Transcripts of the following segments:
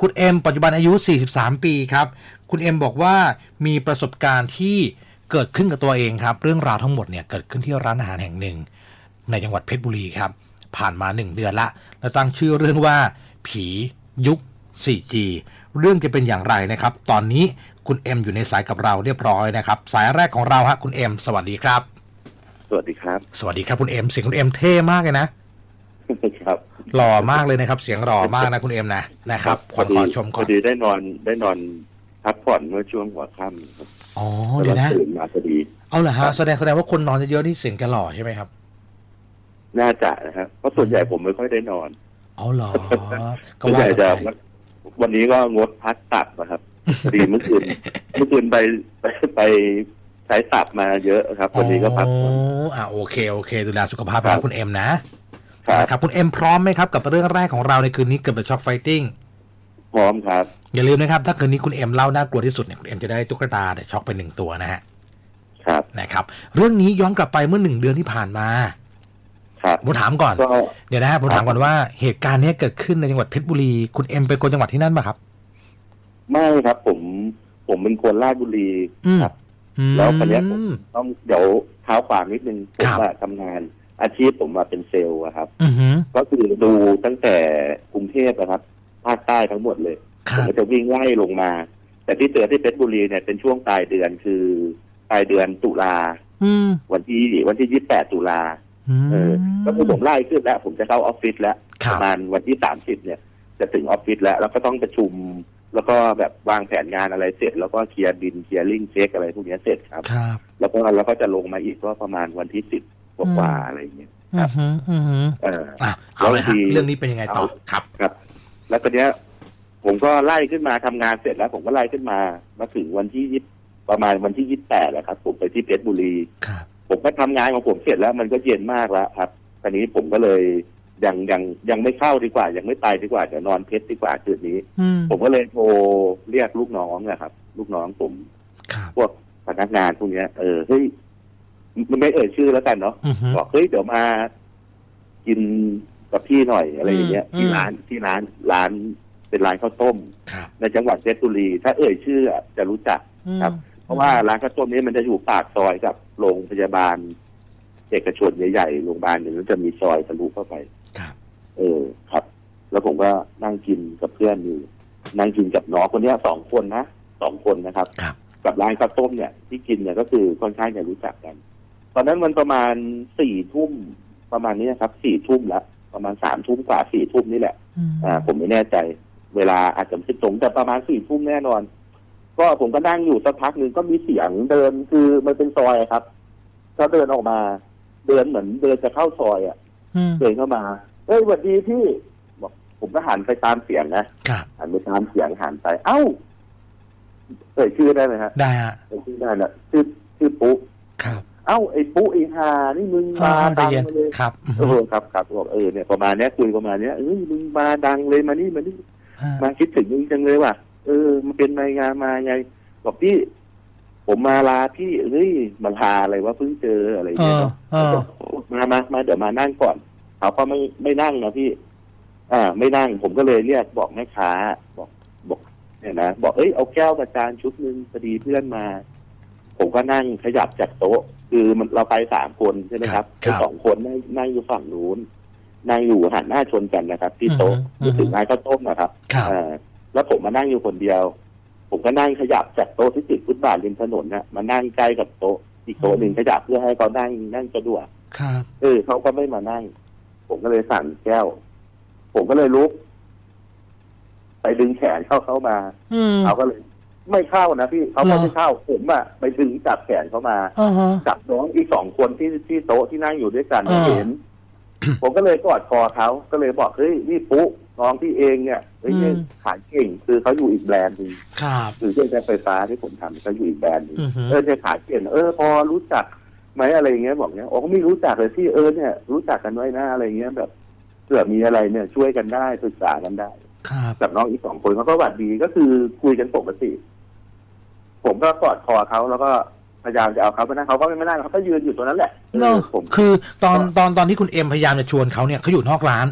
คุณเอ็มปัจจุบันอายุ 43 ปีครับ คุณเอ็มบอกว่ามีประสบการณ์ที่เกิดขึ้นกับตัวเองครับ เรื่องราวทั้งหมดเนี่ยเกิดขึ้นที่ร้านอาหารแห่งหนึ่ง ในจังหวัดเพชรบุรีครับ ผ่านมา 1 เดือนละ แล้วตั้งชื่อเรื่องว่า ผียุค 4G เรื่องจะเป็นอย่างไรนะครับ ตอนนี้คุณเอ็มอยู่ในสายกับเราเรียบร้อยนะครับ สายแรกของเราฮะคุณเอ็มสวัสดีครับ สวัสดีครับ สวัสดีครับคุณเอ็มเสียงคุณเอ็มเท่มากเลยนะครับ หล่อมากเลยนะครับ เสียงหล่อมากนะคุณเอ็มนะนะครับขอขอชมก่อนพอดีได้นอนได้นอนพักผ่อนเมื่อช่วงหัวค่ำครับอ๋อเดี๋ยวนะตื่นมาพอดีเอาเหรอฮะแสดงแสดงว่าคนนอนเยอะๆนี่เสียงแกหล่อใช่ไหมครับ น่าจะนะครับเพราะส่วนใหญ่ผมไม่ค่อยได้นอนเอาเหรอก็ส่วนว่าใหญ่กันจะไปวันนี้ก็งดพักตับนะครับพอดีเมื่อคืนเมื่อคืนไปไปไปใช้ตับมาเยอะครับวันนี้ก็พักผ่อนอ๋ออ่าโอเคโอเค ดูแลสุขภาพครันะบคุณเอ็มนะครับ นะครับคุณเอ็มพร้อมไหมครับกับเรื่องแรกของเราในคืนนี้เกิดเป็น Shock Fighting พร้อมครับ อย่าลืมนะครับ ถ้าคืนนี้คุณเอ็มเล่าน่ากลัวที่สุดเนี่ยคุณเอ็มจะได้ตุ๊กตาแต่ช็อกไปหนึ่งตัวนะฮะครับนะครับ เรื่องนี้ย้อนกลับไปเมื่อหนึ่งเดือนที่ผ่านมาครับผมถามก่อนก็เดี๋ยวนะฮะผมถามก่อนว่าเหตุการณ์เนี้ยเกิดขึ้นในจังหวัดเพชรบุรี คุณเอ็มเป็นคนจังหวัดที่นั่นปะครับ ไม่ครับ ผมผมเป็นคนราชบุรีอืมครับอืมแล้วคนเนี้ยผมต้องเดี๋ยวเท้าความนิดนึงผคมรับว่าทำงาน อาชีพผมมาเป็นเซลล์อะครับอือหือก็คือดูตั้งแต่กรุงเทพนะครับภาคใต้ทั้งหมดเลยคผมรับก็จะวิ่งไล่ลงมา แต่ที่เจอที่เพชรบุรีเนี่ยเป็นช่วงปลายเดือนคือปลายเดือนตุลาอืมวันที่วันที่ยี่แปดตุลาอืมเออก็คือผมไล่ขึ้นแล้ว ผมจะเข้าออฟฟิศแล้วคปรับระมาณวันที่สามสิบเนี่ย จะถึงออฟฟิศแล้ว แล้วก็ต้องประชุม แล้วก็แบบวางแผนงานอะไรเสร็จ แล้วก็เคลียร์บินเคลียร์ลิงเช็คอะไรพวกเนี้ยเสร็จครับครับ แล้วก็แล้วก็จะลงมาอีกก็ประมาณวันที่สิบ กว่าๆอะไรอย่างเงี้ยอือหืออือหือเอออะเอาเลยฮะบางทีเรื่องนี้เป็นยังไงต่อครับครับ แล้วก็เนี้ย ผมก็ไล่ขึ้นมาทำงานเสร็จแล้ว ผมก็ไล่ขึ้นมามาถึงวันที่ยี่ประมาณวันที่ยี่แปดแหละครับ ผมไปที่เพชรบุรีครับผมก็ทำงานของผมเสร็จแล้ว มันก็เย็นมากแล้วครับตอนนี้ผมก็เลยยังยังยังไม่เข้าดีกว่า ยังไม่ไปดีกว่าเดี๋ยวนอนเพชรดีกว่าคืนนี้อืมผมก็เลยโทรเรียกลูกน้องนะครับ ลูกน้องผมครับพวกพนักงานพวกเนี้ยเออเฮ้ยมัน ไม่เอ่ยชื่อแล้วกันเนาะอือหือบอกเฮ้ยเดี๋ยวมากินกับพี่หน่อยอะไรอย่างเงี้ยอืมที่ร้านที่ร้านร้านเป็นร้านข้าวต้มครับในจังหวัดเพชรบุรี ถ้าเอ่ยชื่ออะจะรู้จักครับ เพราะว่าร้านข้าวต้มนี้มันจะอยู่ปากซอยกับโรงพยาบาล เอกชนใหญ่ๆโรงพยาบาลหนึ่งแล้วจะมีซอยทะลุเข้าไปครับ เออครับ แล้วผมก็นั่งกินกับเพื่อนอยู่นั่งกินกับน้องคนเนี้ยสองคนนะสองคนนะครับครับ กับร้านข้าวต้มเนี่ยที่กินเนี่ยก็คือค่อนข้างจะรู้จักกันต อนนั้นมันประมาณสี่ทุ่มประมาณนี้นะครับสี่ทุ่มละประมาณสามทุ่มกว่าสี่ทุ่มนี่แหละอืมอ่า ผมไม่แน่ใจ เวลาอาจจะไม่ตรงแต่ประมาณสี่ทุ่มแน่นอน ก็ผมก็นั่งอยู่สักพักหนึ่งก็มีเสียงเดินคือมันเป็นซอยครับก็เดินออกมา เดินเหมือนเดินจะเข้าซอยอะอืมเดินเข้ามาเฮ้ยสวัสดีพี่บอกผมก็หันไปตามเสียงนะครับหันไปตามเสียงหันไป เอ้าเอ่ยชื่อได้ไหมฮะได้ฮะเอ่ยชื่อได้นะชื่อชื่อปุ๊ครับ เอ้าไอ้ปุ๊ไอ้ฮานี่มึงมาอ๋อใจดังเย็นมาเลยครับอือเอหืออครับครับบอกเออเนี่ยประมาณเนี้ยคุยประมาณเนี้ยเอ้ยมึงมาดังเลยมานี่มานี่ฮะมาคิดถึงมึงจังเลยว่ะเออ มันเป็นไงงานมาไงบอกพี่ผมมาลาพี่เฮ้ยมาลาอะไรวะเพิ่งเจออะไรอย่างเอเงี้ยอเนาะเออมามามาเดี๋ยวมานั่งก่อนเขาก็ไม่ไม่นั่งนะพี่ อ่า ไม่นั่ง ผมก็เลยเรียกบอกแม่ค้า บอกบอกเนี่ยนะบอกเอ้ยเอาแก้วประจานชุดหนึ่งพอดีเพื่อนมา ผมก็นั่งขยับจากโต๊ะ คือมันเราไปสามคนใช่ไหมครับครับไอ้สองคนนั่งนั่งอยู่ฝั่งนู้นนั่งอยู่หันหน้าชนกันนะครับ ที่โต๊ะอือฮึอยู่ถึงร้านข้าวต้มนะครับครับอ่าแล้วผมมานั่งอยู่คนเดียว ผมก็นั่งขยับจากโต๊ะที่ติดฟุตบาทริมถนนนะมานั่งใกล้กับโต๊ะอีกโต๊ะหนึ่งขยับเพื่อให้เขานั่งนั่งสะดวกครับเออเขาก็ไม่มานั่ง ผมก็เลยสั่งแก้ว ผมก็เลยลุก ไปดึงแขนเข้าเข้ามาอืมเขาก็เลย ไม่เข้านะพี่เขาก็เหรอไม่เข้าผมอะไปดึงจับแขนเขามาอ่าฮะจับน้องอีกสองคนที่ที่โต๊ะที่นั่งอยู่ด้วยกันอ่าเห็น ผมก็เลยกอดคอเขาก็เลยบอกเฮ้ยนี่ปุ๊น้องที่เองเนี่ยเฮ้ยเนี่ยขายเก่งคือเขาอยู่อีกแบรนด์หนึงครับคือเครื่องใช้ไฟฟ้าที่ผมทำเขาอยู่อีกแบรนด์หนึงอือหือเออเนี่ยขายเก่งเออพอรู้จักไหมอะไรอย่างเงี้ยบอกเนี้ยโอ้ก็ไม่รู้จักเลยที่เออเนี่ยรู้จักกันไว้นะอะไรเงี้ยแบบเผื่อมีอะไรเนี่ยช่วยกันได้ปรึกษากันได้ครับกับน้องอีกสองคนเขาก็หวัดดีก็คือคุยกันปกติ ผมก็กอดคอเขาแล้วก็พยายามจะเอาเขาไปนั่งเขาก็ไม่มานั่งเขาก็ยืนอยู่ตรงนั้นแหละเอเนออะผมคือตอนตอนตอนที่คุณเอ็มพยายามจะชวนเขาเนี่ยเขาอยู่นอกร้าน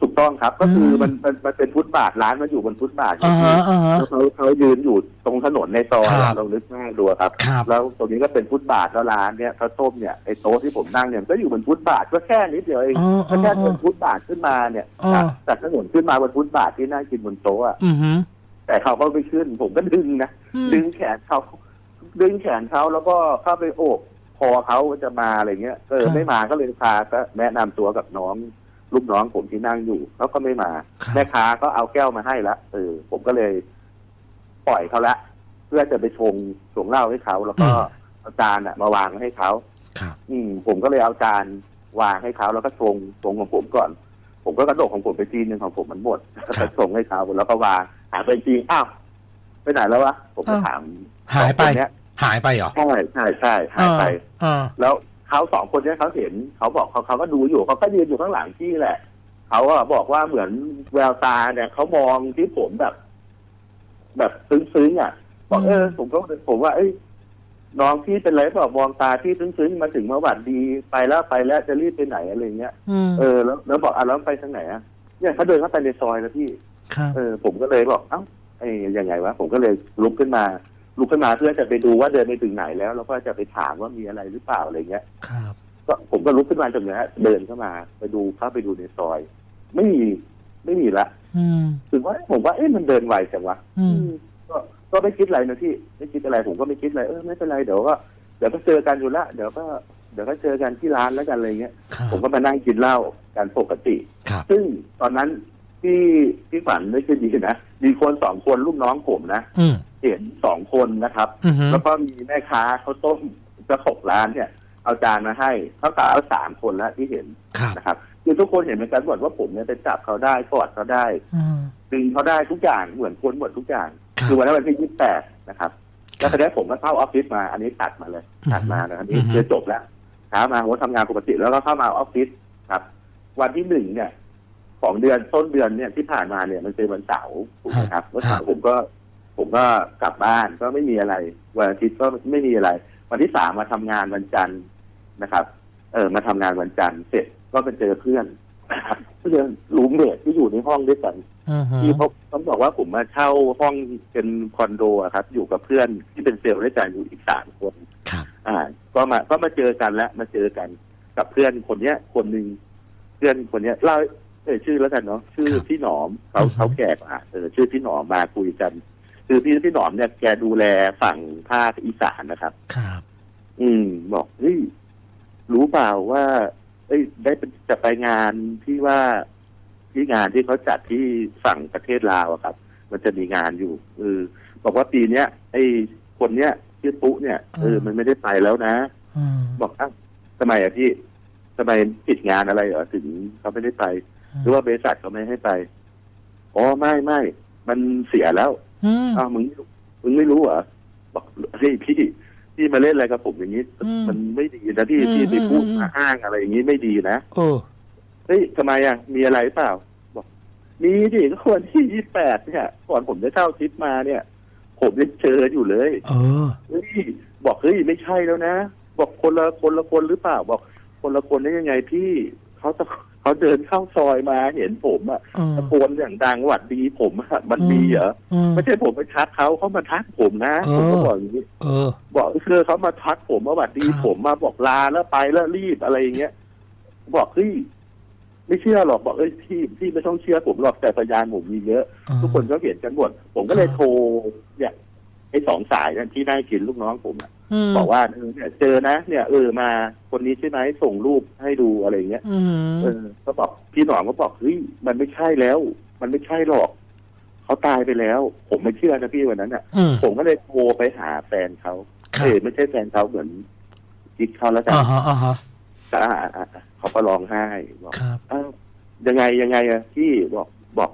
ถูกต้องครับ ก็คืออมมันมันมันเป็นฟุตบาทร้านมันอยู่บนฟุตบาทอ่าฮะอ่าฮะ แล้วเขาเขายืนอยู่ตรงถนนในซอยครับเรานึกหน้าดูครับ ครับ แล้วตรงนี้ก็เป็นฟุตบาทแล้วร้านเนี่ยข้าวต้มเนี่ยไอ้โต๊ะที่ผมนั่งเนี่ยก็อยู่บนฟุตบาทก็แค่นิดเดียวเองอ๋อก็แค่อ๋อเดินฟุตบาทขึ้นมาเนี่ยอ๋อ จากจากถนนขึ้นมาบนฟุตบาทที่นั่งกินบนโต๊ะอะ อือหือ แต่เขาก็ไม่ขึ้น ผมก็ดึงนะอืมดึงแขนเขาดึงแขนเขาแล้วก็เข้าไปโอบคอเขาว่าจะมาอะไรเงี้ยเออไม่มาก็เลยพาก็แนะนำตัวกับน้องลูกน้องผมที่นั่งอยู่เขาก็ไม่มาครับแม่ค้าก็เอาแก้วมาให้ละเออ ผมก็เลย ปล่อยเขาละ เพื่อจะไปชงชงเหล้าให้เขาแล้วก็เอาจานอะมาวางให้เขาครับอืม ผมก็เลยเอาจานวางให้เขาแล้วก็ชงชงของผมก่อน ผมก็กระดกของผมไปจีนหนึ่งของผมมันหมดแล้วก็ชงให้เขาแล้วก็วาง หาไปจริงอ้าวไปไหนแล้ววะผมก็ถามหายไปสองคนเนี้ยหายไปเหรอใช่ใช่ใช่หายไปอ่าแล้วเขาสองคนเนี้ยเขาเห็นเขาบอกเขาเขาก็ดูอยู่เขาก็ยืนอยู่ข้างหลังที่แหละเขาอะบอกว่าเหมือนแววตาเนี่ยเขามองที่ผมแบบ แบบซึ้งๆอะบอกเออผมก็ผมว่า เอ้ยน้องพี่เป็นไรเปล่ามองตาพี่ซึ้งๆมาถึงมาหวัดดีไปแล้วไปแล้วจะรีบไปไหนอะไรเงี้ยอืมเออแล้วแล้วบอกอะแล้วไปทางไหนอะเนี่ยเขาเดินเข้าไปในซอยแล้วพี่ครับ เออผมก็เลยบอกเอ้าไอ้ยังไงวะผมก็เลยลุกขึ้นมา ลุกขึ้นมาเพื่อจะไปดูว่าเดินไปถึงไหนแล้ว แล้วก็จะไปถามว่ามีอะไรหรือเปล่าอะไรเงี้ยครับก็ผมก็ลุกขึ้นมาจากนั้นเดินเข้ามาไปดูเข้าไปดูในซอย ไม่มีไม่มีละอืมถึงว่าผมว่าเอ๊ะมันเดินไวจังวะอืมก็ก็ไม่คิดอะไรนะพี่ไม่คิดอะไรผมก็ไม่คิดอะไรเออไม่เป็นไรเดี๋ยวก็เดี๋ยวก็เจอกันอยู่ละเดี๋ยวก็เดี๋ยวก็เจอกันที่ร้านแล้วกันอะไรเงี้ยครับผมก็มานั่งกินเหล้ากันปกติครับซึ่งตอนนั้น ที่ที่ฝันไม่ใช่ดีนะ มีคนสองคนลูกน้องผมนะอืมเห็นสองคนนะครับ อือหือแล้วก็มีแม่ค้าเขาวต้มเจ้าของร้านเนี่ย เอาจานมาให้เท่ากับเอาสามคนแล้วที่เห็นครับนะครับคือทุกคนเห็นเหมือนกันหมดว่าผมเนี่ยไปจับเขาได้กอดเขาได้อืม ดึงเขาได้ทุกอย่างเหมือนคนหมดทุกอย่างครับคือวันนั้นวันที่ยี่สิบแปดนะครับแล้วตอนนี้ผมก็เข้าออฟฟิศมา อันนี้ตัดมาเลยตัดมานะครับอือฮึนี่คือจบแล้วเช้ามาผมก็ทำงานปกติแล้วก็เข้ามาออฟฟิศครับ วันที่หนึ่งเนี่ย ของเดือนต้นเดือนเนี่ยที่ผ่านมาเนี่ยมันเป็นวันเสาร์ถูกไหมครับวันเสาร์ผมก็ผมก็กลับบ้านก็ไม่มีอะไร วันอาทิตย์ก็ไม่มีอะไร วันที่สามมาทำงานวันจันทร์นะครับ เออมาทำงานวันจันทร์เสร็จก็ไปเจอเพื่อนนะครับเพื่อนรูมเมทที่อยู่ในห้องด้วยกันอือหือที่เขาต้องบอกว่าผมมาเช่าห้องเป็นคอนโดอะครับ อยู่กับเพื่อนที่เป็นเซลล์ด้วยกันอยู่อีกสามคนครับอ่า ก็มาก็มาเจอกันแล้วมาเจอกันกับเพื่อนคนเนี้ย คนหนึ่งเพื่อนคนเนี้ยเล่าเอ่ ยชื่อแล้วกันเนาะชื่อพี่หนอมเขาเขาแก่กว่าเออชื่อพี่หนอมมาคุยกัน คือพี่พี่หนอมเนี่ยแกดูแลฝั่งภาคอีสานนะครับ ครับ อืม บอกเฮ้ยรู้เปล่าว่า เอ้ย ได้เป็นจะไปงานที่ว่าที่งานที่เขาจัดที่ฝั่งประเทศลาวอะครับ มันจะมีงานอยู่เออบอกว่าปีเนี้ยไอ้คนเนี้ยชื่อปุ๊เนี่ยเออมันไม่ได้ไปแล้วนะอืมบอกอ้าวทำไมอะพี่ทำไมผิดงานอะไรเหรอถึงเขาไม่ได้ไป หรือว่าบริษัทเขาไม่ให้ไปอ๋อไม่ไม่มันเสียแล้วอืมอ้าวมึงมึงไม่รู้เหรอบอกเฮ้ยพี่พี่มาเล่นอะไรกับผมอย่างนี้อืมมันไม่ดีนะพี่อืมพี่ไปพูดอืมมาอ้างอะไรอย่างนี้ไม่ดีนะเออเฮ้ยทำไมอะ มีอะไรเปล่า บอก มีดิก็วันที่ยี่แปดเนี่ยก่อนผมจะเข้าทริปมาเนี่ย ผมยังเจออยู่เลยเออเฮ้ยบอกเฮ้ยไม่ใช่แล้วนะ บอกคนละคนละคนหรือเปล่า บอกคนละคนได้ยังไงพี่เขาจะ เขาเดินเข้าซอยมาเห็นผมอะเออตะโกนอย่างดังหวัดดีผมอะมันดีเหรอเออไม่ใช่ผมไปทักเขาเขามาทักผมนะเออผมก็บอกอย่างนี้เออบอกคือเขามาทักผมมาหวัดดีครับผมมาบอกลาแล้วไปแล้วรีบอะไรอย่างเงี้ยบอกเฮ้ยไม่เชื่อหรอกบอกเอ้ยพี่พี่ไม่ต้องเชื่อผมหรอกแต่พยานผมมีเยอะ ทุกคนก็เห็นกันหมดผมก็เลยครับโทรเนี่ยไอ้สองสายนั่นที่ได้กินลูกน้องผมอะม บอกว่าเออเนี่ยเจอนะเนี่ยเออมาคนนี้ใช่ไหมส่งรูปให้ดูอะไรอย่างเงี้ยอืมเออก็บอกพี่หนอมก็บอกเฮ้ยมันไม่ใช่แล้ว มันไม่ใช่หรอกเขาตายไปแล้ว ผมไม่เชื่อนะพี่วันนั้นอะอืมผมก็เลยโทรไปหาแฟนเขาครับเออไม่ใช่แฟนเขาเหมือนจิ๊กเขาแล้วกันอ่าฮะอ่าฮะอ่าอ่าอ่าเขาก็ร้องไห้บอกครับอ้าวยังไงยังไงอะพี่บอกบอก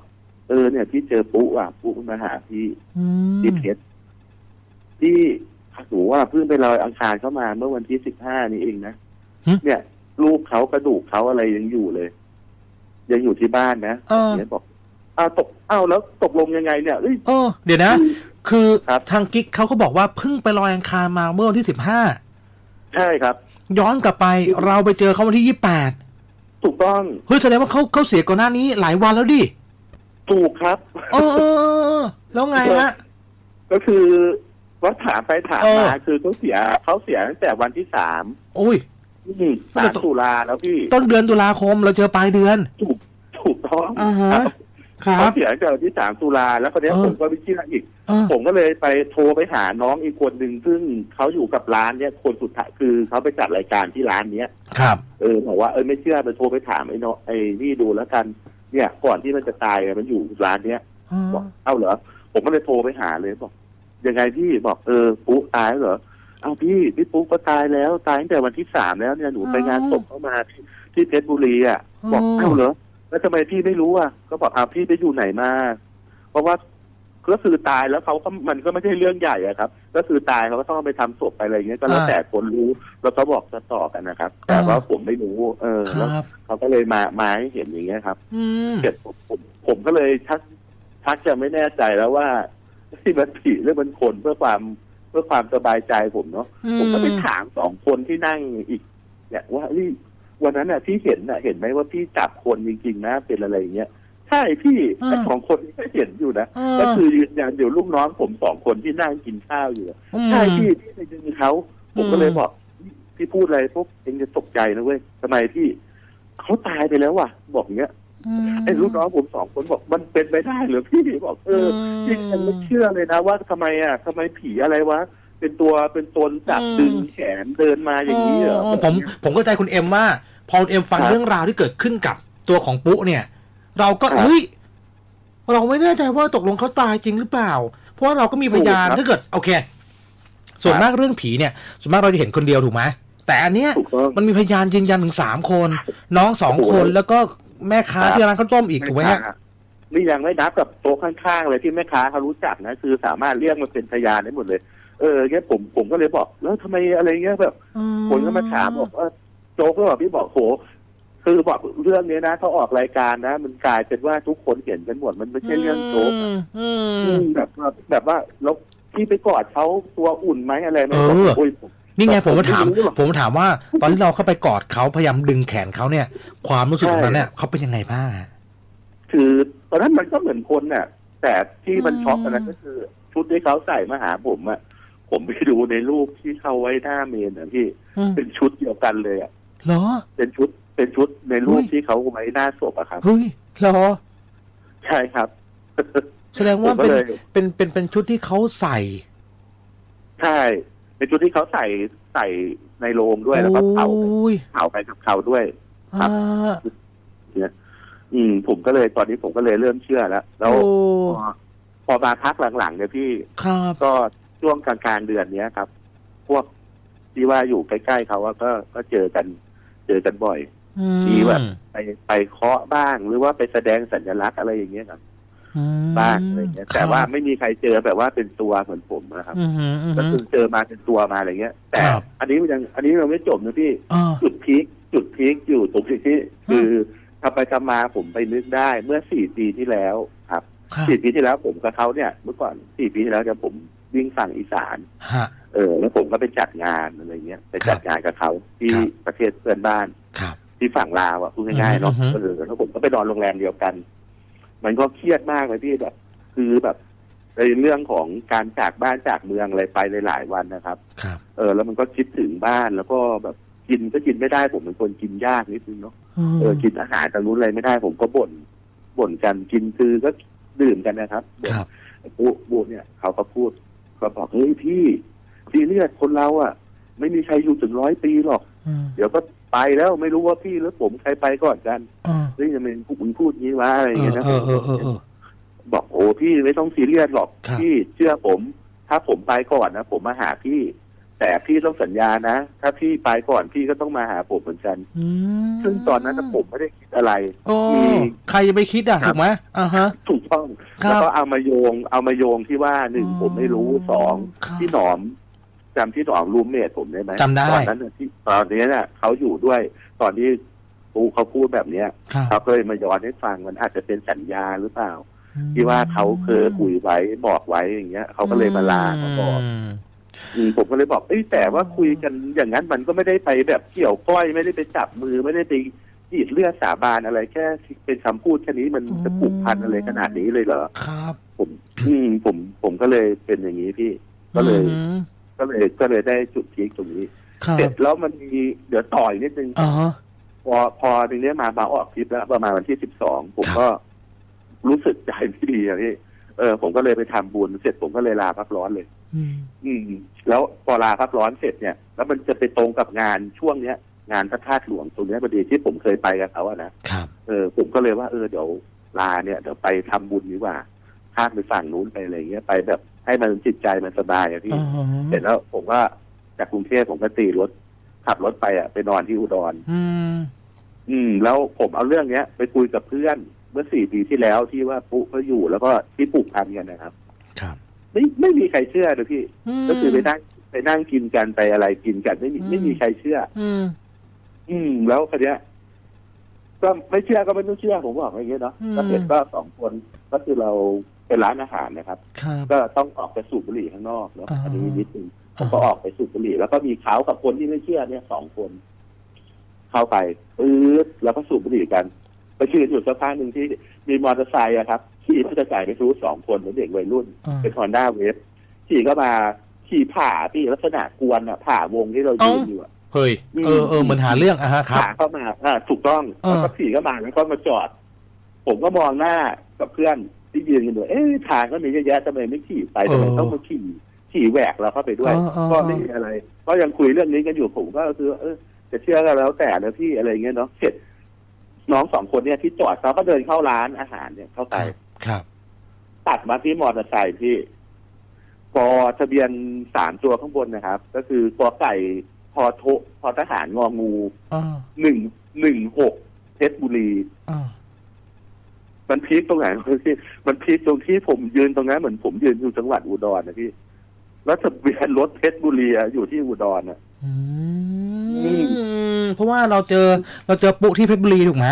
เออเนี่ยพี่เจอปุ๊อะปุ๊มาหาพี่อืมที่เพชร ที่หนูว่าเพิ่งไปลอยอังคารเข้ามาเมื่อวันที่สิบห้านี้เองนะเนี่ยรูปเขากระดูกเขาอะไรยังอยู่เลย ยังอยู่ที่บ้านนะเออเนี่ยบอกอ้าวตกอ้าวแล้วตกลงยังไงเนี่ยเอ้ยเออเดี๋ยวนะ คือครับทางกิ๊กเขาก็บอกว่าเพิ่งไปลอยอังคารมาเมื่อวันที่สิบห้าใช่ครับ ย้อนกลับไปเราไปเจอเขาวันที่ยี่แปดถูกต้องเฮ้ยแสดงว่าเขาเขาเสียก่อนหน้านี้หลายวันแล้วดิถูกครับเออเออเออเออแล้วไงฮะก็คือ ว่าถามไปถามเออมาคือเขาเสียเขาเสียตั้งแต่วันที่สามโอ้ยอืมสามตุลาแล้วพี่ ต้นเดือนตุลาคมเราเจอปลายเดือน ถูกถูกต้องอ่าฮะครัเขาบเสียตั้งแต่วันที่สามตุลาแล้วคนนี้ยเออผมก็ไม่เชื่ออีกเออผมก็เลยไปโทรไปหาน้องอีกคนหนึ่งซึ่งเขาอยู่กับร้านเนี้ยคนสุดท้ายคือเขาไปจัดรายการที่ร้านเนี้ยครับเออบอกว่าเออไม่เชื่อไปโทรไปถามไอ้เนาะไอ้นี่ดูแล้วกัน เนี่ยก่อนที่มันจะตายอะมันอยู่ร้านเนี้ยเออบอกเอ้าเหรอผมก็เลยโทรไปหาเลยบอก ยังไงพี่บอกเออปุ๊กตายแล้วเหรอเอ้าพี่พี่ปุ๊กก็ตายแล้ว ตายตั้งแต่วันที่สามแล้วเนี่ยหนูไปงานศพเข้ามาที่ที่เพชรบุรีอะ บอกเอ้าเหรอแล้วทำไมพี่ไม่รู้อะก็บอกอ้าวพี่ไปอยู่ไหนมาเพราะว่าก็คือตายแล้วเขาก็มันก็ไม่ใช่เรื่องใหญ่อะครับ ก็คือตายเขาก็ต้องเอาไปทำศพไปอะไรอย่างเงี้ยก็แล้วแต่คนรู้แล้วเขาบอกจะต่อกันนะครับ แต่ว่าผมไม่รู้ เออคแล้วรับเขาก็เลยมามาให้เห็นอย่างเงี้ยครับอืมเสร็จผมผมผมก็เลยชักชักจะไม่แน่ใจแล้วว่า ที่มันผีหรือมันคนเพื่อความเพื่อความสบายใจผมเนาะผมก็ไปถามสองคนที่นั่งอีกเนี่ยว่าเฮ้ยวันนั้นน่ะที่เห็นน่ะ เห็นไหมว่าพี่จับคนจริงๆนะเป็นอะไรอย่างเงี้ยใช่พี่ไอ้สองคนนี้ก็เห็นอยู่นะเออก็คือยืนยันเดี๋ยวลูกน้องผมสองคนที่นั่งกินข้าวอยู่อะอืมใช่พี่พี่ไปดึงเขาผมก็เลยอืมบอกพี่พูดอะไรปุ๊บเองจะตกใจนะเว้ยทำไมพี่เขาตายไปแล้วว่ะ บอกเงี้ยม ไอ้ลูกน้องผมสองคนบอกมันเป็นไปได้เหรือพี่บอกเออพี่ยังไม่เชื่อเลยนะว่าทำไมอะทำไมผีอะไรวะเป็นตัวเป็นตนจับดึงแขนเดินมาอย่างนี้เหรอผมผมก็ใจคุณเอ็มว่า พอคุณเอ็มฟังครับเรื่องราวที่เกิดขึ้นกับตัวของปุ๊เนี่ย เราก็ครับเฮ้ยเราไม่แน่ใจว่าตกลงเขาตายจริงหรือเปล่า เพราะว่าเราก็มีพยานถูกครับถ้าเกิดโอเค ส่วนครับมากเรื่องผีเนี่ย ส่วนมากเราจะเห็นคนเดียวถูกไหมแต่อันเนี้ยถูกต้องมันมีพยานยืนยันถึงสามคน น้องสองโอ้โหคนแล้วก็ แม่ค้าครับที่ร้านข้าวต้มอีกถูกไหมฮะนี่ยังไม่นับกับโต๊ะข้างๆเลยที่แม่ค้าเขารู้จักนะ คือสามารถเรียกมาเป็นพยานได้หมดเลย เออเงี้ยผมผมก็เลยบอก แล้วทำไมอะไรเงี้ยแบบคนก็มาถามบอกว่าโจ๊กก็บอกพี่บอกโหคือบอกเรื่องนี้นะเขาออกรายการนะ มันกลายเป็นว่าทุกคนเห็นกันหมดมันไม่ใช่เรื่องโจ๊กอืมอือืมมแบบว่าแบบว่าแล้วพี่ไปกอดเขาตัวอุ่นไหมอะไรไหมเออบอกโยผม นี่ไงผมมาถาม ผมไม่รู้หรอกผมถามว่า ตอนที่เราเข้าไปกอดเขาพยายามดึงแขนเขาเนี่ย ความรู้สึกตรงนั้นเนี่ยเขาเป็นยังไงบ้างอะคือตอนนั้นมันก็เหมือนคนน่ะ แต่ที่มันอืมช็อกตอนนั้นก็คือ ชุดที่เขาใส่มาหาผมอะผมไปดูในรูปที่เขาไว้หน้าเมนอะพี่อืมเป็นชุดเดียวกันเลยอะเหรอ เป็นชุดเป็นชุดในรูปเฮ้ยที่เขาไว้หน้าศพอะครับเฮ้ยเหรอ ใช่ครับ แสดงว่าผมก็เป็นเลยเป็นเป็นเป็นชุดที่เขาใส่ ใช่ เป็นชุดที่เขาใส่ใส่ในโรงด้วยแล้วก็เผาโอ้ยเผาไปกับเขาด้วย ครับอ่าอืมผมก็เลยตอนนี้ผมก็เลยเริ่มเชื่อแล้ว แล้วโอ้พอพอมาพักหลังๆเนี่ยพี่ครับก็ช่วงกลางๆเดือนเนี้ยครับ พวกที่ว่าอยู่ใกล้ๆเขาอะก็ก็เจอกัน เจอกันบ่อยอืมมีแบบไปไปเคาะบ้างหรือว่าไปแสดงสัญลักษณ์อะไรอย่างเงี้ยครับอืม บ้างอะไรเงี้ย แต่ว่าไม่มีใครเจอแบบว่าเป็นตัวเหมือนผมนะครับอืมอืมอืมก็คือเจอมาเป็นตัวมาอะไรเงี้ย แต่ครับอันนี้มันยังอันนี้ยังไม่จบนะพี่อ่าจุดพีคจุดพีคอยู่ตรงที่คือทำไปทำมาผมไปนึกได้เมื่อสี่ปีที่แล้วครับครับสี่ปีที่แล้วผมกับเขาเนี่ย เมื่อก่อนสี่ปีที่แล้วเนี่ยผมวิ่งฝั่งอีสานฮะเออ แล้วผมก็ไปจัดงานอะไรเงี้ยไปจัดงานกับเขาที่ครับประเทศเพื่อนบ้านครับที่ฝั่งลาวอะพูดง่ายๆเนาะอือฮึเออแล้วผมก็ไปนอนโรงแรมเดียวกัน มันก็เครียดมากเลยพี่แบบ คือแบบในเรื่องของการจากบ้านจากเมืองอะไรไปหลายๆวันนะครับ ครับ เออ แล้วมันก็คิดถึงบ้านแล้วก็แบบกินก็กินไม่ได้ผมเป็นคนกินยากนิดนึงเนาะเออกินอาหารแต่รู้อะไรไม่ได้ ผมก็บ่นบ่นกันกินคือก็ดื่มกันนะครับบ่นครับปุ๊บุเนี่ย เขาก็พูดก็บอกเฮ้ยพี่ซีเรียสคนเราอะ ไม่มีใครอยู่ถึงร้อยปีหรอกอืมเดี๋ยวก็ ไปแล้วไม่รู้ว่าพี่หรือผมใครไปก่อนกันอ่าเฮ้ยจะเป็นมึงพูดงี้วะอะไรอย่างเอเงี้อยนะเออเออเออเออบอกโอ้พี่ไม่ต้องซีเรียสหรอกครับพี่เชื่อผม ถ้าผมไปก่อนนะผมมาหาพี่ แต่พี่ต้องสัญญานะ ถ้าพี่ไปก่อนพี่ก็ต้องมาหาผมเหมือนกันอืมซึ่งตอนนั้นนะผมไม่ได้คิดอะไรโอ้มีใครจะไปคิดอะครับถูกไหมอ่าฮะ ถูกต้องครับแล้วก็เอามาโยง เอามาโยงที่ว่าหนึ่งอ๋อผมไม่รู้สองครับที่หนอม จำที่หนอมรูมเมทผมได้ไหมจำได้ตอนนั้นน่ะที่ตอนนี้เนี่ยเขาอยู่ด้วยตอนที่ปูเขาพูดแบบเนี้ยครับเขาเคยมาย้อนให้ฟังมันอาจจะเป็นสัญญาหรือเปล่า ที่ว่าเขาเคยคุยไว้บอกไว้อย่างเงี้ยเขาก็เลยมาลาเขาบอกอืมอืมผมก็เลยบอกเอ้ยแต่ว่าคุยกันอย่างนั้นมันก็ไม่ได้ไปแบบเกี่ยวก้อยไม่ได้ไปจับมือไม่ได้ไปจีดเลือดสาบานอะไรแค่เป็นคำพูดแค่นี้มันจะผูกพันอะไรขนาดนี้เลยเหรอครับ ผม อืมผมผมก็เลยเป็นอย่างนี้พี่ ก็เลยอืม ก็เลยก็เลยได้จุดพีคตรงนี้ครัเสร็บจแล้วมันมีเดี๋ยวต่อยนิดนึงอ๋อพอพอตรงนี้มามาออกคลิปแล้วประมาณวันที่สิบสองผมครับก็รู้สึกใจไม่ดีอะพี่เออผมก็เลยไปทำบุญเสร็จผมก็เลยลาพักร้อนเลยอืมอืม แล้วพอลาพักร้อนเสร็จเนี่ย แล้วมันจะไปตรงกับงานช่วงเนี้ย งานพระธาตุหลวงตรงเนี้ยพอดีที่ผมเคยไปกับเขาอะนะครับเออผมก็เลยว่าเออเดี๋ยวลาเนี่ยเดี๋ยวไปทำบุญดีกว่าข้ามไปฝั่งนู้นไปอะไรเงี้ยไปแบบ ให้มันจิตใจมันสบายอะพี่อ๋อเสร็จแล้วผมก็จากกรุงเทพผมก็ตีรถขับรถไปอะไปนอนที่อุดร อืม อืม แล้วผมเอาเรื่องเนี้ย ไปคุยกับเพื่อนเมื่อสี่ปีที่แล้วที่ว่าปุ๊เขาอยู่แล้วก็ที่ผูกพันกันนะครับ ครับ ไม่ไม่มีใครเชื่อเลยพี่ก็คือไปนั่งไปนั่งกินกันไปอะไรกินกันไม่มีอืม ไม่มีใครเชื่อ อืม อืม แล้วคนเนี้ย ก็ไม่เชื่อก็ไม่ต้องเชื่อผมบอกอย่างเงี้ยเนาะอืม ก็เสร็จก็สองคนก็คือเรา เป็นร้านอาหารนะครับ ครับ ก็ต้องออกไปสูบบุหรี่ข้างนอกเนาะอ่า อันนี้นิดนึงผอ่ามก็ออกไปสูบบุหรี่ แล้วก็มีเขากับคนที่ไม่เชื่อเนี่ยสองคน เข้าไปปื๊ดแล้วก็สูบบุหรี่กันไปยืนอยู่สักพักหนึ่งที่มีมอเตอร์ไซค์อะครับขี่มอเตอร์ไซค์ไปรู้สองคนเป็นเด็กวัยรุ่น อ่าเป็นฮอนด้าเวฟขี่ก็มาขี่ผ่าพี่ลักษณะกวนอะผ่าวงที่เรายืนอยู่อะ เฮ้ยอืมเออเออเหมือนหาเรื่องอะฮะครับผ่าเข้ามาอ่าถูกต้องเออ แล้วก็ขี่ก็มาแล้วก็มาจอด ผมก็มองหน้ากับเพื่อน ที่ยืนกันอยู่เอ๊ะทางก็มีเยอะแยะทำไมไม่ขี่ไปทำไมต้องมาขี่ขี่แหวกเราเข้าไปด้วยเออเออก็ไม่มีอะไร ก็ยังคุยเรื่องนี้กันอยู่ผมก็คือ เออจะเชื่อก็แล้วแต่นะพี่อะไรอย่างเงี้ยเนาะเสร็จน้องสองคนเนี่ยที่จอดเขาก็เดินเข้าร้านอาหารเนี่ยเข้าไปครับ ตัดมาที่มอเตอร์ไซค์พี่กอทะเบียนสามตัวข้างบนนะครับ ก็คือกอไก่พอโทพอทหารงองูอ่าหนึ่งหนึ่งหกเพชรบุรีอ่า มันพีคตรงไหนพี่มันพีคตรงที่ผมยืนตรงนั้นเหมือนผมยืนอยู่จังหวัดอุดรนะพี่แล้วทะเบียนรถเพชรบุรีอะอยู่ที่อุดรนะอือืมเพราะว่าเราเจอเราเจอปุ๊ที่เพชรบุรีถูกไหม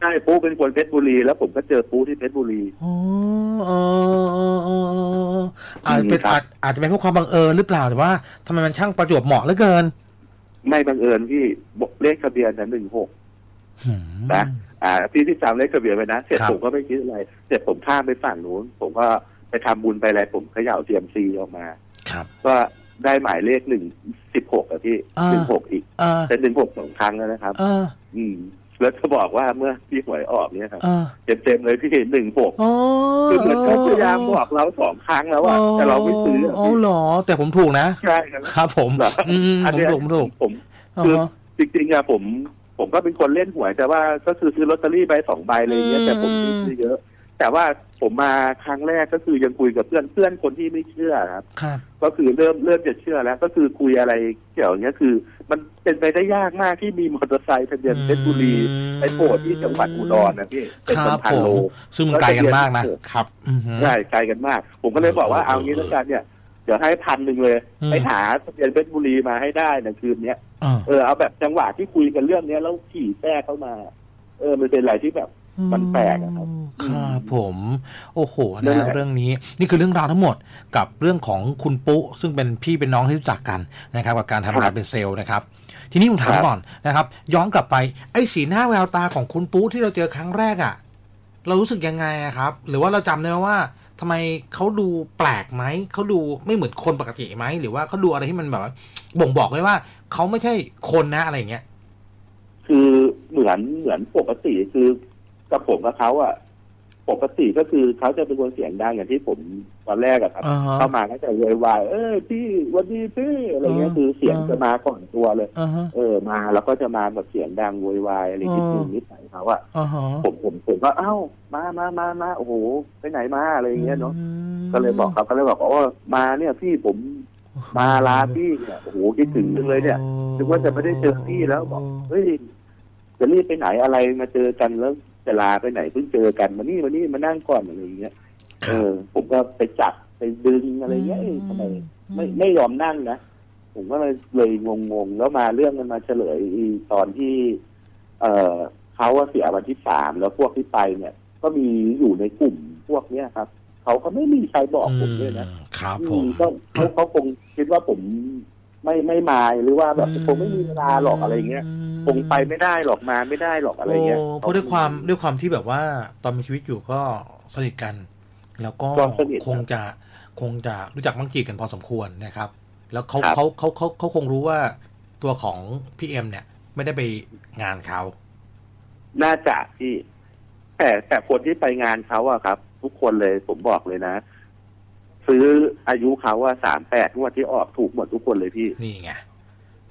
ใช่ปูเป็นคนเพชรบุรี แล้วผมก็เจอปูที่เพชรบุรีอ๋อเออเออเออเอออาจเป็นครับอาจอาจจะเป็นเพราะความบังเอิญหรือเปล่าแต่ว่าทำไมมันช่างประจวบเหมาะเหลือเกิน ไม่บังเอิญพี่บอกเลขทะเบียนนะหนึ่งหกหืมนะ อ่าพี่ที่จำเลขทะเบียนไว้นะเสร็จครับผมก็ไม่คิดอะไร เสร็จผมข้ามไปฝั่งนู้น ผมก็ไปทำบุญไปอะไรผมเขย่าเทียมซีออกมา ครับ ก็ได้หมายเลขหนึ่งสิบหกอะพี่อ่าหนึ่งหกอีกเออเป็นหนึ่งหกสองครั้งแล้วนะครับเอออืมแล้วจะบอกว่าเมื่อพี่หวยออกเนี่ยครับเออเต็มๆเลยพี่หนึ่งหกอ๋อคือเหมือนเขาพยายามบอกเราสองครั้งแล้วอะแต่เราไม่ซื้ออะอ๋อเหรอ แต่ผมถูกนะใช่ครับครับผมเหรออืมอันผมเนี้ยถูกผมถูกผมอ๋อคือจริงๆอะผม ผมก็เป็นคนเล่นหวย แต่ว่าก็คือซื้อลอตเตอรี่ใบสองใบอะไรเงี้ยแต่ผมไม่ซื้อเยอะ แต่ว่าผมมาครั้งแรกก็คือยังคุยกับเพื่อนเพื่อนคนที่ไม่เชื่อครับครับก็คือเริ่มเริ่มจะเชื่อแล้ว ก็คือคุยอะไรเกี่ยวอย่างเงี้ยคือ มันเป็นไปได้ยากมากที่มีมอเตอร์ไซค์ทะเบียนเพชรบุรีไปโผล่ที่จังหวัดอุดรนะพี่เป็นคพัรันบพันผโลมซึ่งมันไกลกันมากนะครับอือหือใช่ไกลกันมาก ผมก็เลยบอกว่าเออเอางี้แล้วกันเนี่ย เดี๋ยวให้พันหนึ่งเลยอืมไปหาทะเบียนเพชรบุรีมาให้ได้ในคืนเนี้ยเออเออเอาแบบจังหวะที่คุยกันเรื่องเนี้ยแล้วขี่แทรกเข้ามา เออมันเป็นอะไรที่แบบมันแปลกอะครับครับผม โอ้โหนั่นะนแหละเรื่องนี้ นี่คือเรื่องราวทั้งหมดกับเรื่องของคุณปุ๊ซึ่งเป็นพี่เป็นน้องที่รู้จักกันนะครับ กับการทำงานเป็นเซลล์นะครับ ทีนี้ผมถามก่อนนะครับ ย้อนกลับไปไอ้สีหน้าแววตาของคุณปุ๊ที่เราเจอครั้งแรกอะ่ะ เรารู้สึกยังไงอะครับ หรือว่าเราจำได้ไหมว่า ทำไมเขาดูแปลกไหมเขาดูไม่เหมือนคนปกติไหมหรือว่าเขาดูอะไรที่มันแบบบ่งบอกเลยว่าเขาไม่ใช่คนนะอะไรอย่างเงี้ย คือเหมือนเหมือนปกติคือกับผมกับเขาอะ ปกติก็คือเขาจะเป็นคนเสียงดังอย่างที่ผมตอนแรกอะครับ อ่าฮะเข้ามาก็จะโวยวายเอ้ยพี่วันดีพี่อะไรเงี้ยอ่าคือเสียงอ่าจะมาก่อนตัวเลย อ่าฮะเออมาแล้วก็จะมาแบบเสียงดังโวยวายอะไรนิดนึงอ่านินิสัยเขาอะอ่าฮะผมผมผมก็เอ้ามามามามาโอ้โหไปไหนมาอะไรเงี้ยเนาะอืมก็เลยบอกเขาก็เลยบอกว่ามาเนี่ยพี่ผมมาลาพี่เนี่ยโอ้โหคิดถึงจังเลยเนี่ย นึกว่าจะไม่ได้เจอพี่แล้วบอก เฮ้ยจะรีบไปไหนอะไรมาเจอกันแล้ว จะลาไปไหนเพิ่งเจอกันมานี่มานี่มานั่งก่อนอะไรอย่างเงี้ยคเอรับอผมก็ไปจับไปดึงอะไรเงี้ยเอ้ยทำไมไม่ไม่ยอมนั่งนะผมก็เลยเลยงงๆแล้วมาเรื่องมันมาเฉลยอีตอนที่ เออเขาว่าเสียวันที่สามแล้วพวกที่ไปเนี่ย ก็มีอยู่ในกลุ่มพวกเนี้ยครับเขาก็ไม่มีใครบอกผมด้วยนะครับผอืมมก็เขาเขาคงคิดว่าผมไม่ไม่มาหรือว่าแบบคงไม่มีเวลาหรอกอะไรเงี้ย คงไปไม่ได้หรอกมาไม่ได้หรอกอะไรเงี้ยโเพราะด้วยความด้วยความที่แบบว่าตอนมีชีวิตอยู่ก็สนิทกัน แล้วก็ก็สนิทคงจะคงจะรู้จักมังจีกันพอสมควรนะครับ แล้วเขาครับเขาเขาเขาเขาคงรู้ว่าตัวของพี่เอ็มเนี่ย ไม่ได้ไปงานเขา น่าจะที่ แต่แต่คนที่ไปงานเขาอะครับ ทุกคนเลยผมบอกเลยนะ ซื้ออายุเขาว่าสามแปดงวดที่ออกถูกหมดทุกคนเลยพี่นี่ไง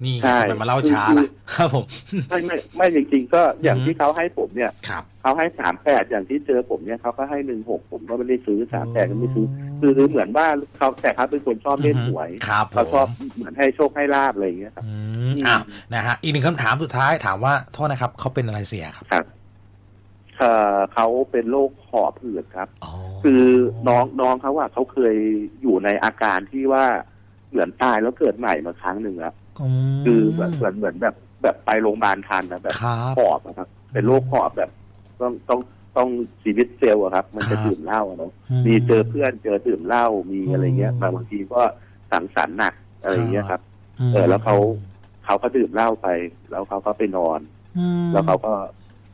นี่ไงใช่ทำไมมาเล่าช้าคือล่ะครับผมไม่ไม่ไม่จริงๆ ก็อย่างอืมที่เขาให้ผมเนี่ยครับเขาให้สามแปดอย่างที่เจอผมเนี่ยเขาก็ให้หนึ่งหกผมก็ไม่ได้ซื้อสามแปดก็ไม่ซื้อคือเหมือนว่าเขาแต่เขาเป็นคนชอบเล่นหวยครับผเขาชอบมเหมือนให้โชคให้ลาบอะไรอย่างเงี้ยครับอืมอ้าวนะฮะอีกหนึ่งคำถามสุดท้ายถามว่าโทษนะครับเขาเป็นอะไรเสียครับครับเอ่อเขาเป็นโรคหอบหืดครับอ๋อคือน้องน้องเขาว่าเขาเคยอยู่ในอาการที่ว่าเหมือนตายแล้วเกิดใหม่มาครั้งหนึ่งแล้วม คือเหมือนเหมือนเหมือนแบบแบบไปโรงพยาบาลทันนะแบบครับหอบอะครับ เป็นโรคหอบแบบต้องต้องต้องชีวิตเซลล์อะครับ มันจะครับดื่มเหล้าอะเนาะมีเจอเพื่อนเจอดื่มเหล้ามีอะไรเงี้ยบางทีก็สังสรรค์หนักอะไรเงี้ยครับมเออแล้วเขาเขาก็ดื่มเหล้าไป แล้วเขาก็ไปนอนอืมแล้วเขาก็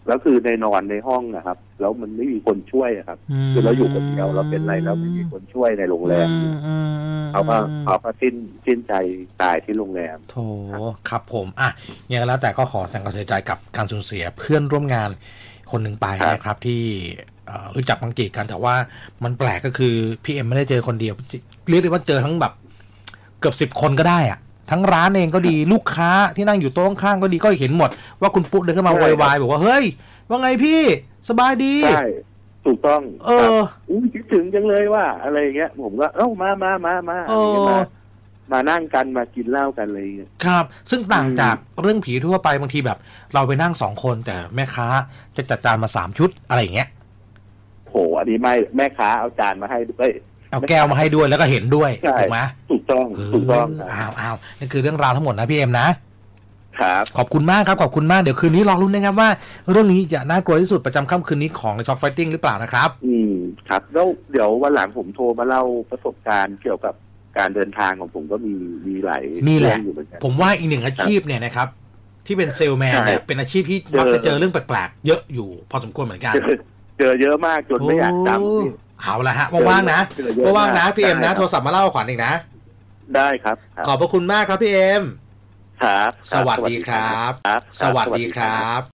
แล้วคือในนอนในห้องนะครับ แล้วมันไม่มีคนช่วยอะครับ คือเราอยู่คนเดียวเราเป็นอะไรแล้วไม่มีคนช่วยในโรงแรมอืมอืมอืมเขาก็เขาก็สิ้นสิ้นใจตายที่โรงแรมโถครับผมอะยังไงก็แล้วแต่ก็ขอแสดงความเสียใจกับการสูญเสียเพื่อนร่วมงานคนหนึ่งไปครับนะครับที่เอ่อรู้จักมังกีกันแต่ว่ามันแปลกก็คือพี่เอ็มไม่ได้เจอคนเดียว เรียกได้ว่าเจอทั้งแบบ เกือบสิบคนก็ได้อะ ทั้งร้านเองก็ดีลูกค้าที่นั่งอยู่โต๊ะข้างๆก็ดีก็เห็นหมด ว่าคุณปุ๊เดินเข้ามาใช่โวครับยวายบอกว่าเฮ้ย ว่าไงพี่สบายดี ใช่ถูกต้องเอครับออุ้ยคิดถึงจังเลยว่าอะไรเงี้ย ผมก็เอ้ามามามามาเออะไรอเงี้ยมามานั่งกันมากินเหล้ากันอะไรเงี้ย ครับ ซึ่งต่างอืมจากเรื่องผีทั่วไปบางทีแบบ เราไปนั่งสองคนแต่แม่ค้าจะจัดจานมาสามชุดอะไรอย่างเงี้ย โห อันนี้ไม่แม่ค้าเอาจานมาให้ด้วย เอาแก้วมาให้ด้วยแล้วก็เห็นด้วยใช่ถูกไหมถูกต้องถูกต้องคอ้ารับวอ้าวนั่นคือเรื่องราวทั้งหมดนะพี่เอ็มนะครับขอบคุณมากครับขอบคุณมากเดี๋ยวคืนนี้รอลุ้นนะครับว่า เรื่องนี้จะน่ากลัวที่สุดประจำค่ำคืนนี้ของในช็อคไฟติ้งหรือเปล่านะครับ อืมครับแล้วเดี๋ยววันหลังผมโทรมาเล่าประสบการณ์เกี่ยวกับการเดินทางของผมก็มีมีหลายนี่แหละเรื่องอยู่เหมือนกันผมว่าอีกหนึ่งอาชีพเนี่ยนะครับ ที่เป็นเซลแมนเนี่ยใช่เป็นอาชีพที่มักจะเจอเรื่องแปลกๆเยอะอยู่พอสมควรเหมือนกัน เจอเจอเยอะมากจนไม่อยากจำโอ้พี่ เอาละฮะว่างๆนะเจอเยอะมกว่างๆนะพี่เอ็มนะได้โทรศัพท์มาเล่าขวัญอีกนะ ได้ครับครับ ขอบพระคุณมากครับพี่เอ็มครับ สวัสดีครับครับสวัสดีครับ